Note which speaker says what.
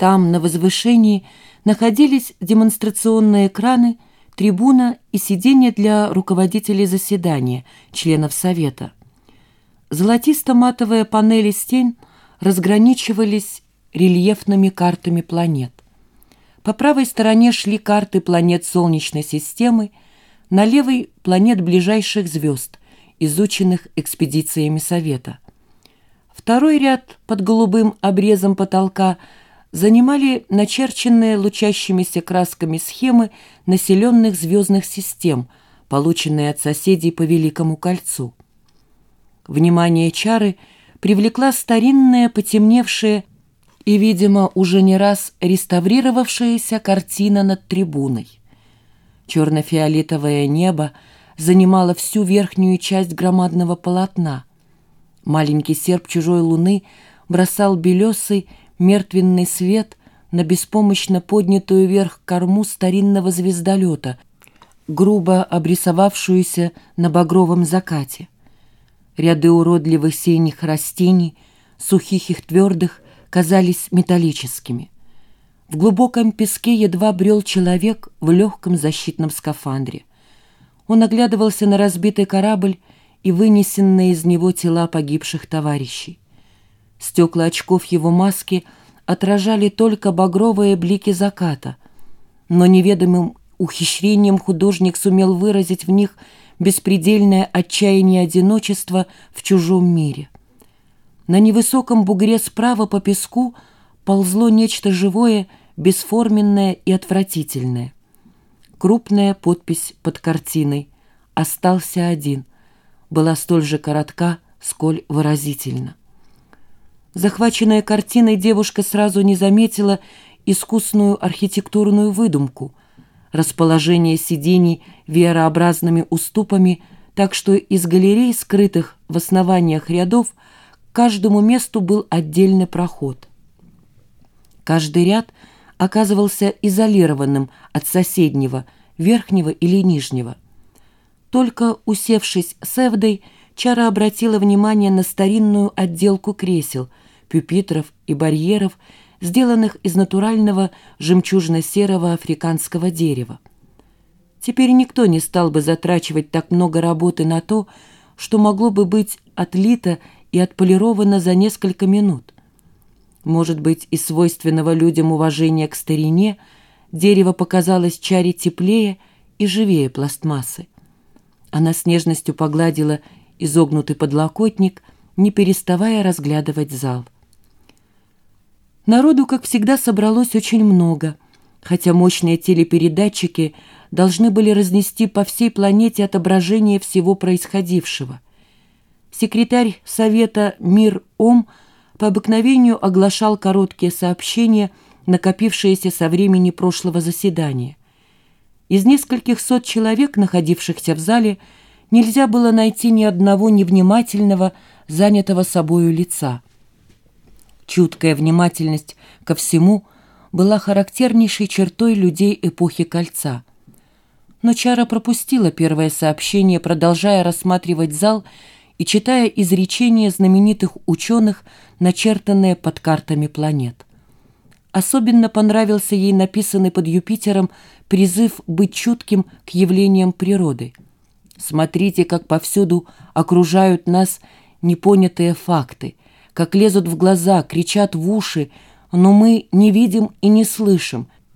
Speaker 1: Там, на возвышении, находились демонстрационные экраны, трибуна и сиденья для руководителей заседания, членов Совета. Золотисто-матовые панели стен разграничивались рельефными картами планет. По правой стороне шли карты планет Солнечной системы, на левой – планет ближайших звезд, изученных экспедициями Совета. Второй ряд под голубым обрезом потолка – занимали начерченные лучащимися красками схемы населенных звездных систем, полученные от соседей по Великому кольцу. Внимание Чары привлекла старинная, потемневшая и, видимо, уже не раз реставрировавшаяся картина над трибуной. Черно-фиолетовое небо занимало всю верхнюю часть громадного полотна. Маленький серп чужой луны бросал белесый, мертвенный свет на беспомощно поднятую вверх корму старинного звездолета, грубо обрисовавшуюся на багровом закате. Ряды уродливых синих растений, сухих и твердых, казались металлическими. В глубоком песке едва брел человек в легком защитном скафандре. Он оглядывался на разбитый корабль и вынесенные из него тела погибших товарищей. Стекла очков его маски отражали только багровые блики заката, но неведомым ухищрением художник сумел выразить в них беспредельное отчаяние одиночества в чужом мире. На невысоком бугре справа по песку ползло нечто живое, бесформенное и отвратительное. Крупная подпись под картиной «Остался один» была столь же коротка, сколь выразительна. Захваченная картиной, девушка сразу не заметила искусную архитектурную выдумку, расположение сидений верообразными уступами, так что из галерей, скрытых в основаниях рядов, к каждому месту был отдельный проход. Каждый ряд оказывался изолированным от соседнего, верхнего или нижнего. Только усевшись с Эвдой, Чара обратила внимание на старинную отделку кресел, пюпитров и барьеров, сделанных из натурального жемчужно-серого африканского дерева. Теперь никто не стал бы затрачивать так много работы на то, что могло бы быть отлито и отполировано за несколько минут. Может быть, из свойственного людям уважения к старине дерево показалось Чаре теплее и живее пластмассы. Она с нежностью погладила изогнутый подлокотник, не переставая разглядывать зал. Народу, как всегда, собралось очень много, хотя мощные телепередатчики должны были разнести по всей планете отображение всего происходившего. Секретарь Совета Мир Ом по обыкновению оглашал короткие сообщения, накопившиеся со времени прошлого заседания. Из нескольких сот человек, находившихся в зале, нельзя было найти ни одного невнимательного, занятого собою лица. Чуткая внимательность ко всему была характернейшей чертой людей эпохи Кольца. Но Чара пропустила первое сообщение, продолжая рассматривать зал и читая изречения знаменитых ученых, начертанные под картами планет. Особенно понравился ей написанный под Юпитером призыв быть чутким к явлениям природы – Смотрите, как повсюду окружают нас непонятые факты, как лезут в глаза, кричат в уши, но мы не видим и не слышим,